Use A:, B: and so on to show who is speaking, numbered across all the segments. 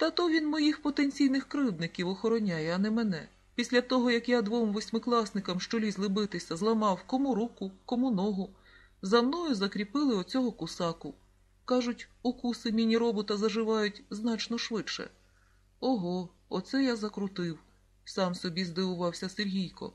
A: Та то він моїх потенційних кривдників охороняє, а не мене. Після того, як я двом восьмикласникам, що лізли битися, зламав кому руку, кому ногу, за мною закріпили оцього кусаку. Кажуть, укуси міні-робота заживають значно швидше. Ого, оце я закрутив, сам собі здивувався Сергійко.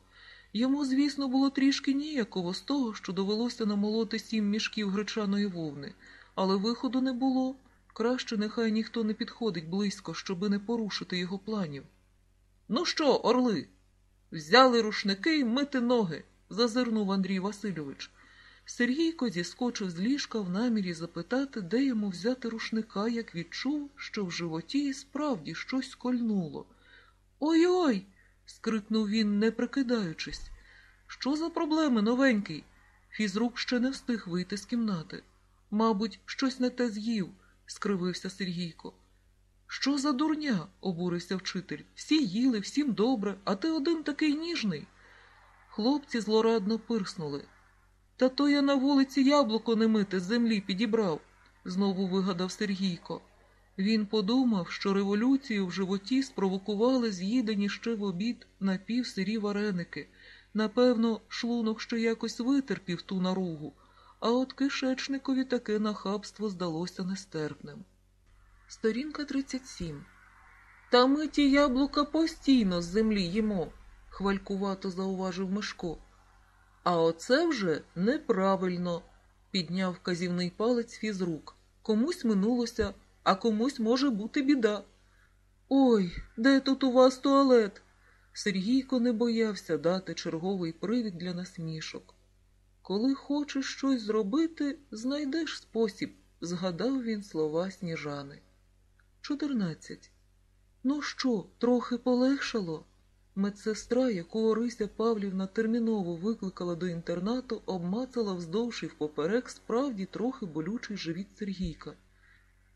A: Йому, звісно, було трішки ніяково з того, що довелося намолоти сім мішків гречаної вовни, але виходу не було. Краще нехай ніхто не підходить близько, щоби не порушити його планів. Ну що, орли? Взяли рушники й мити ноги, зазирнув Андрій Васильович. Сергійко зіскочив з ліжка в намірі запитати, де йому взяти рушника, як відчув, що в животі справді щось кольнуло. Ой-ой. скрикнув він, не прикидаючись. Що за проблеми, новенький? Фізрук ще не встиг вийти з кімнати. Мабуть, щось не те з'їв, скривився Сергійко. Що за дурня? обурився вчитель. Всі їли, всім добре, а ти один такий ніжний. Хлопці злорадно пирснули. Та то я на вулиці яблуко не мити з землі підібрав, знову вигадав Сергійко. Він подумав, що революцію в животі спровокували з'їдені ще в обід напівсирі вареники. Напевно, шлунок ще якось витерпів ту наругу, а от кишечникові таке нахабство здалося нестерпним. Сторінка 37. Та ми ті яблука постійно з землі їмо, хвалькувато зауважив Мишко. А оце вже неправильно, підняв вказівний палець фізрук. Комусь минулося, а комусь може бути біда. Ой, де тут у вас туалет? Сергійко не боявся дати черговий привід для насмішок. Коли хочеш щось зробити, знайдеш спосіб, згадав він слова сніжани. Чотирнадцять. Ну що, трохи полегшало? Медсестра, яку Орися Павлівна терміново викликала до інтернату, обмацала вздовж і впоперек справді трохи болючий живіт Сергійка.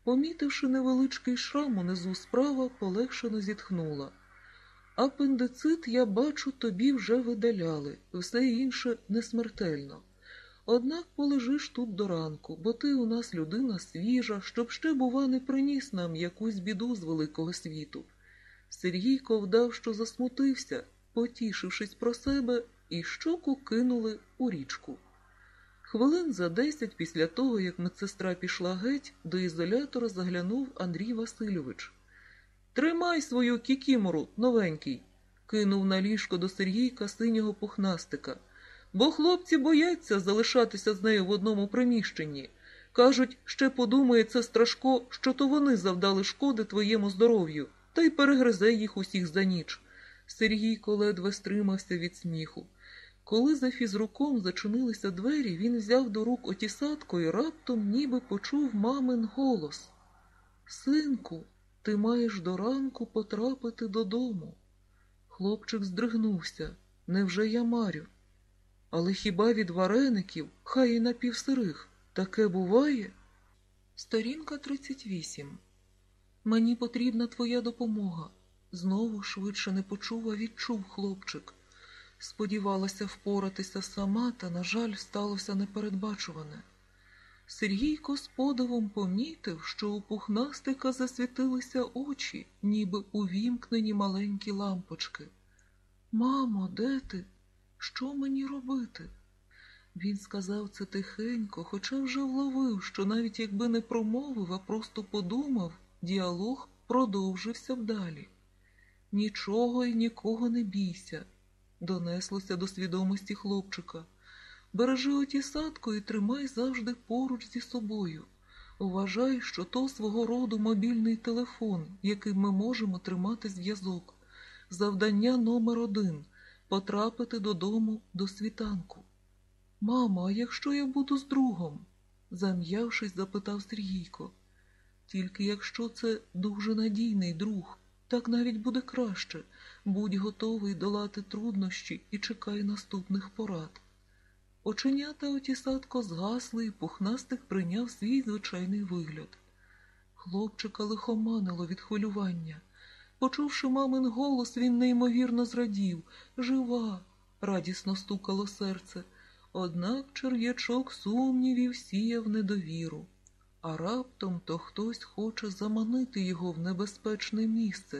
A: Помітивши невеличкий шрам унизу справа, полегшено зітхнула. Апендицит, я бачу, тобі вже видаляли, все інше не смертельно. Однак полежиш тут до ранку, бо ти у нас людина свіжа, щоб ще, бува, не приніс нам якусь біду з великого світу. Сергійко вдав, що засмутився, потішившись про себе, і щоку кинули у річку. Хвилин за десять після того, як медсестра пішла геть, до ізолятора заглянув Андрій Васильович. Тримай свою кікімору, новенький, кинув на ліжко до Сергійка синього пухнастика, бо хлопці бояться залишатися з нею в одному приміщенні. Кажуть, ще подумає це страшко, що то вони завдали шкоди твоєму здоров'ю, та й перегризе їх усіх за ніч. Сергійко ледве стримався від сміху. Коли за фізруком зачинилися двері, він взяв до рук отісатку і раптом ніби почув мамин голос. Синку, ти маєш до ранку потрапити додому. Хлопчик здригнувся. Невже я марю? Але хіба від вареників, хай і напівсирих, таке буває? Сторінка 38. Мені потрібна твоя допомога. Знову швидше не почув, а відчув хлопчик. Сподівалася впоратися сама, та, на жаль, сталося непередбачуване. Сергійко з подивом помітив, що у пухнастика засвітилися очі, ніби увімкнені маленькі лампочки. Мамо, де ти? Що мені робити? Він сказав це тихенько, хоча вже вловив, що навіть якби не промовив, а просто подумав, діалог продовжився вдалі. Нічого і нікого не бійся, донеслося до свідомості хлопчика. Бережи отісадку і тримай завжди поруч зі собою. Вважай, що то свого роду мобільний телефон, яким ми можемо тримати зв'язок. Завдання номер один потрапити додому до світанку. Мамо, а якщо я буду з другом? зам'явшись, запитав Сергійко. Тільки якщо це дуже надійний друг, так навіть буде краще. Будь готовий долати труднощі і чекай наступних порад. Оченята отісадко згасли, і пухнастик прийняв свій звичайний вигляд. Хлопчика лихоманило від хвилювання. Почувши мамин голос, він неймовірно зрадів. Жива, радісно стукало серце. Однак черв'ячок сумнівів сіяв недовіру. А раптом то хтось хоче заманити його в небезпечне місце.